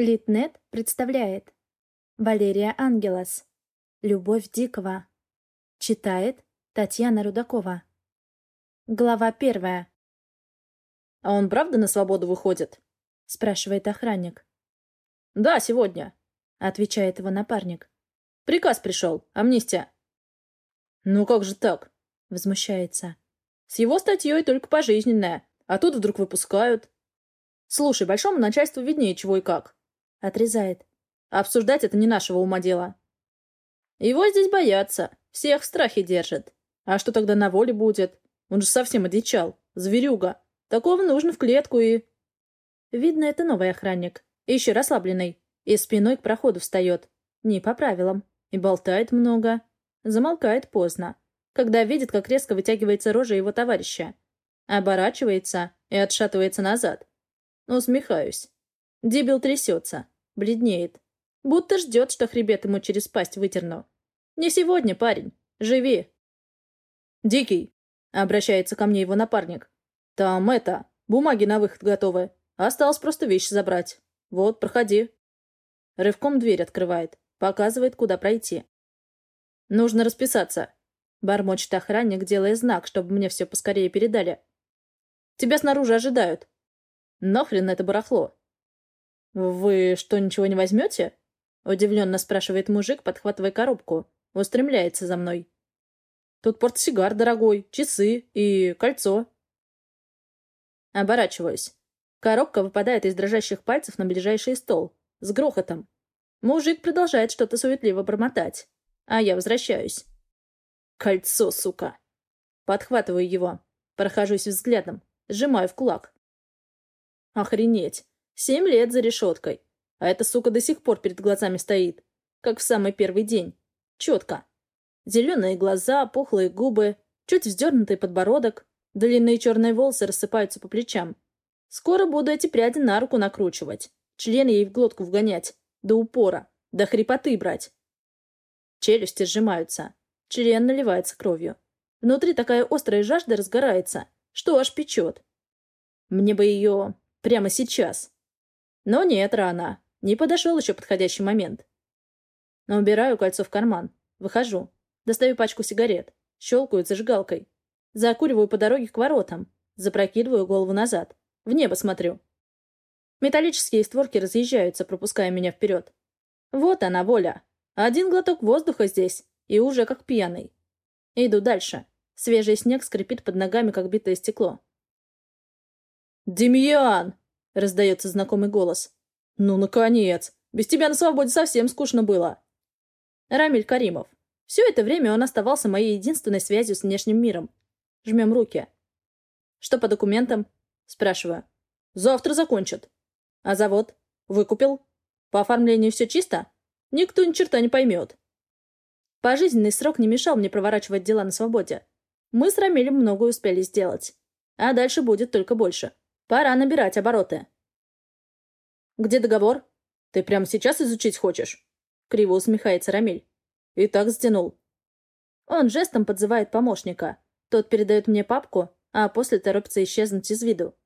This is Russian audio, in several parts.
Литнет представляет Валерия Ангелос Любовь Дикого Читает Татьяна Рудакова Глава первая «А он правда на свободу выходит?» — спрашивает охранник. «Да, сегодня», — отвечает его напарник. «Приказ пришел. Амнистия». «Ну как же так?» — возмущается. «С его статьей только пожизненная, а тут вдруг выпускают. Слушай, большому начальству виднее чего и как». Отрезает. «Обсуждать это не нашего ума дело». «Его здесь боятся. Всех в страхе держат. А что тогда на воле будет? Он же совсем одичал. Зверюга. Такого нужно в клетку и... Видно, это новый охранник. Еще расслабленный. И спиной к проходу встает. Не по правилам. И болтает много. Замолкает поздно. Когда видит, как резко вытягивается рожа его товарища. Оборачивается и отшатывается назад. Усмехаюсь. Дебил трясется. Бледнеет. Будто ждет, что хребет ему через пасть вытерну. Не сегодня, парень. Живи. «Дикий!» — обращается ко мне его напарник. «Там это, бумаги на выход готовы. Осталось просто вещи забрать. Вот, проходи». Рывком дверь открывает, показывает, куда пройти. «Нужно расписаться», — бормочет охранник, делая знак, чтобы мне все поскорее передали. «Тебя снаружи ожидают». «Нахрен это барахло?» «Вы что, ничего не возьмете?» — удивленно спрашивает мужик, подхватывая коробку. Устремляется за мной. «Тут портсигар дорогой, часы и кольцо». Оборачиваюсь. Коробка выпадает из дрожащих пальцев на ближайший стол. С грохотом. Мужик продолжает что-то суетливо бормотать. А я возвращаюсь. Кольцо, сука. Подхватываю его. Прохожусь взглядом. Сжимаю в кулак. Охренеть. Семь лет за решеткой. А эта сука до сих пор перед глазами стоит. Как в самый первый день. Четко. Зеленые глаза, пухлые губы, чуть вздернутый подбородок, Длинные черные волосы рассыпаются по плечам. Скоро буду эти пряди на руку накручивать. Член ей в глотку вгонять. До упора. До хрипоты брать. Челюсти сжимаются. Член наливается кровью. Внутри такая острая жажда разгорается, что аж печет. Мне бы ее прямо сейчас. Но нет, рано. Не подошел еще подходящий момент. Но убираю кольцо в карман. Выхожу. Достаю пачку сигарет. Щелкаю зажигалкой. Закуриваю по дороге к воротам. Запрокидываю голову назад. В небо смотрю. Металлические створки разъезжаются, пропуская меня вперед. Вот она, воля. Один глоток воздуха здесь, и уже как пьяный. Иду дальше. Свежий снег скрипит под ногами, как битое стекло. «Демьян!» — раздается знакомый голос. «Ну, наконец! Без тебя на свободе совсем скучно было!» Рамиль Каримов. Все это время он оставался моей единственной связью с внешним миром. Жмем руки. «Что по документам?» Спрашиваю. «Завтра закончат». «А завод? Выкупил? По оформлению все чисто? Никто ни черта не поймет». Пожизненный срок не мешал мне проворачивать дела на свободе. Мы с Рамилем многое успели сделать. А дальше будет только больше. Пора набирать обороты. «Где договор? Ты прямо сейчас изучить хочешь?» Криво усмехается Рамиль. «И так стянул». Он жестом подзывает помощника. Тот передает мне папку, а после торопится исчезнуть из виду.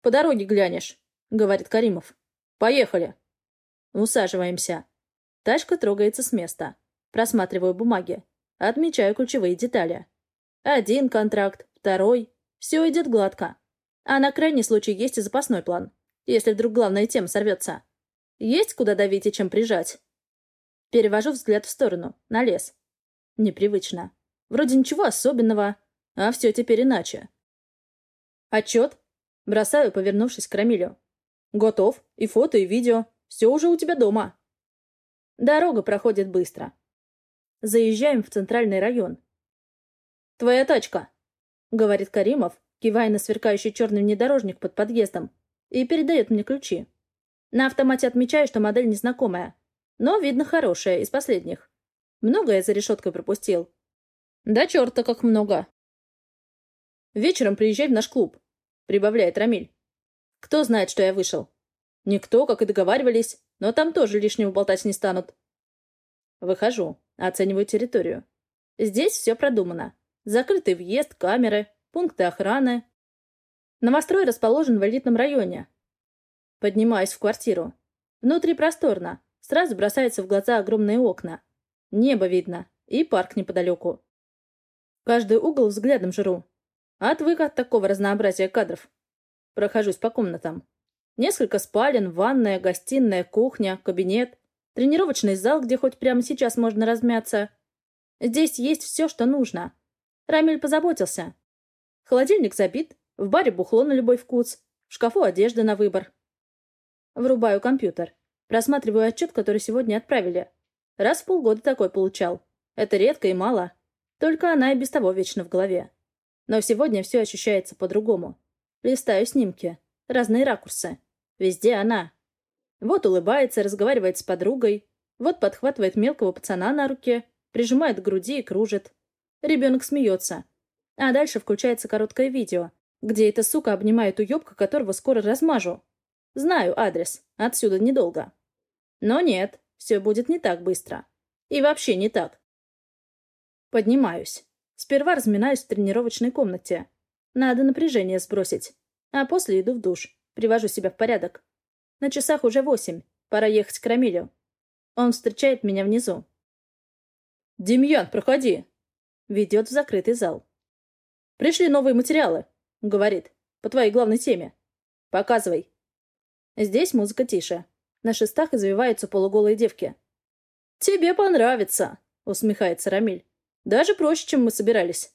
«По дороге глянешь», — говорит Каримов. «Поехали». Усаживаемся. Тачка трогается с места. Просматриваю бумаги. Отмечаю ключевые детали. Один контракт, второй. Все идет гладко. А на крайний случай есть и запасной план. Если вдруг главная тема сорвется. Есть куда давить и чем прижать. Перевожу взгляд в сторону, на лес. Непривычно. Вроде ничего особенного, а все теперь иначе. Отчет? Бросаю, повернувшись к Рамилю. Готов. И фото, и видео. Все уже у тебя дома. Дорога проходит быстро. Заезжаем в центральный район. «Твоя тачка», — говорит Каримов, кивая на сверкающий черный внедорожник под подъездом, и передает мне ключи. На автомате отмечаю, что модель незнакомая, но, видно, хорошая, из последних. Многое за решеткой пропустил, да черта как много. Вечером приезжай в наш клуб, прибавляет Рамиль. Кто знает, что я вышел? Никто, как и договаривались, но там тоже лишнего болтать не станут. Выхожу, оцениваю территорию. Здесь все продумано. Закрытый въезд, камеры, пункты охраны. Новострой расположен в элитном районе. Поднимаюсь в квартиру. Внутри просторно. Сразу бросаются в глаза огромные окна. Небо видно. И парк неподалеку. Каждый угол взглядом жру. Отвык от такого разнообразия кадров. Прохожусь по комнатам. Несколько спален, ванная, гостиная, кухня, кабинет, тренировочный зал, где хоть прямо сейчас можно размяться. Здесь есть все, что нужно. Рамиль позаботился. Холодильник забит, в баре бухло на любой вкус, в шкафу одежда на выбор. Врубаю компьютер. Просматриваю отчет, который сегодня отправили. Раз в полгода такой получал. Это редко и мало. Только она и без того вечно в голове. Но сегодня все ощущается по-другому. Листаю снимки. Разные ракурсы. Везде она. Вот улыбается, разговаривает с подругой. Вот подхватывает мелкого пацана на руке, прижимает к груди и кружит. Ребенок смеется. А дальше включается короткое видео, где эта сука обнимает уебка, которого скоро размажу. Знаю адрес. Отсюда недолго. Но нет, все будет не так быстро. И вообще не так. Поднимаюсь. Сперва разминаюсь в тренировочной комнате. Надо напряжение сбросить. А после иду в душ. Привожу себя в порядок. На часах уже восемь. Пора ехать к Рамилю. Он встречает меня внизу. «Демьян, проходи!» Ведет в закрытый зал. «Пришли новые материалы», — говорит, — «по твоей главной теме. Показывай». Здесь музыка тише. На шестах извиваются полуголые девки. «Тебе понравится», — усмехается Рамиль. «Даже проще, чем мы собирались».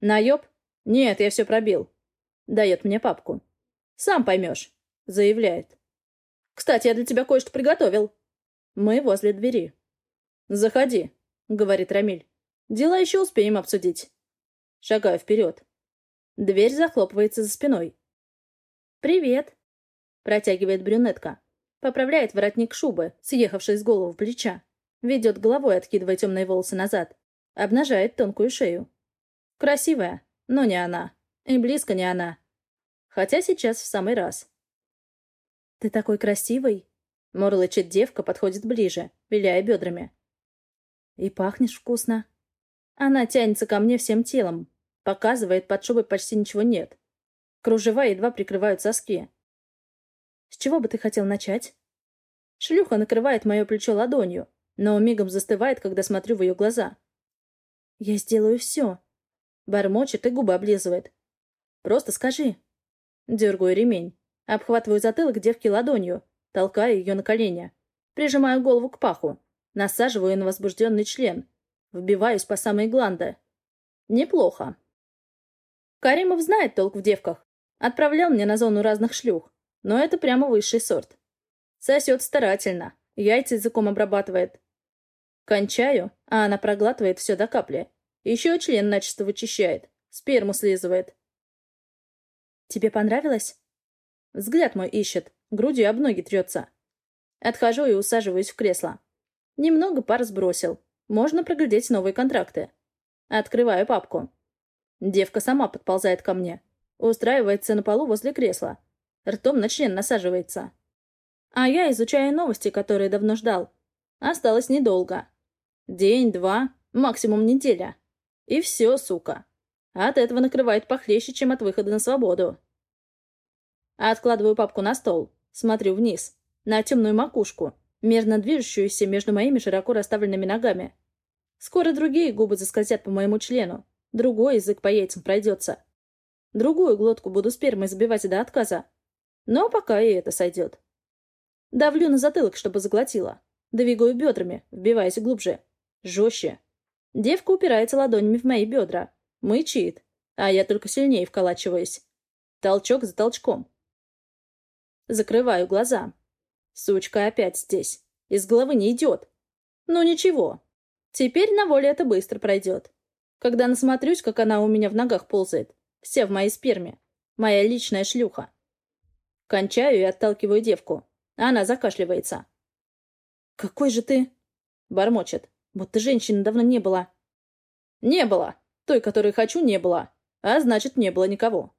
«Наеб? Нет, я все пробил». Дает мне папку. «Сам поймешь», — заявляет. «Кстати, я для тебя кое-что приготовил». Мы возле двери. «Заходи», — говорит Рамиль. «Дела еще успеем обсудить». Шагаю вперед. Дверь захлопывается за спиной. «Привет», — протягивает брюнетка. Поправляет воротник шубы, съехавший с головы плеча. Ведет головой, откидывая темные волосы назад. Обнажает тонкую шею. Красивая, но не она. И близко не она. Хотя сейчас в самый раз. «Ты такой красивый!» Морлычет девка, подходит ближе, виляя бедрами. «И пахнешь вкусно!» Она тянется ко мне всем телом. Показывает, под шубой почти ничего нет. Кружева едва прикрывают соски. «С чего бы ты хотел начать?» Шлюха накрывает мое плечо ладонью, но мигом застывает, когда смотрю в ее глаза. «Я сделаю все!» Бормочет и губы облизывает. Просто скажи. Дергаю ремень. Обхватываю затылок девки ладонью, толкаю ее на колени. Прижимаю голову к паху. Насаживаю на возбужденный член. Вбиваюсь по самой гланды. Неплохо. Каримов знает толк в девках. Отправлял мне на зону разных шлюх. Но это прямо высший сорт. Сосет старательно. Яйца языком обрабатывает. Кончаю, а она проглатывает все до капли. Еще член начисто вычищает. Сперму слизывает. «Тебе понравилось?» Взгляд мой ищет, грудью об ноги трется. Отхожу и усаживаюсь в кресло. Немного пар сбросил. Можно проглядеть новые контракты. Открываю папку. Девка сама подползает ко мне. Устраивается на полу возле кресла. Ртом на член насаживается. А я изучаю новости, которые давно ждал. Осталось недолго. День, два, максимум неделя. И все, сука. От этого накрывает похлеще, чем от выхода на свободу. Откладываю папку на стол. Смотрю вниз. На темную макушку, мерно движущуюся между моими широко расставленными ногами. Скоро другие губы заскользят по моему члену. Другой язык по яйцам пройдется. Другую глотку буду спермой забивать до отказа. Но пока и это сойдет. Давлю на затылок, чтобы заглотила. Двигаю бедрами, вбиваясь глубже. Жестче. Девка упирается ладонями в мои бедра. Мычит, а я только сильнее вколачиваюсь. Толчок за толчком. Закрываю глаза. Сучка опять здесь. Из головы не идет. Ну ничего. Теперь на воле это быстро пройдет. Когда насмотрюсь, как она у меня в ногах ползает. Вся в моей сперме. Моя личная шлюха. Кончаю и отталкиваю девку. Она закашливается. «Какой же ты...» Бормочет. «Будто женщины давно не было». «Не было. Той, которой хочу, не было. А значит, не было никого.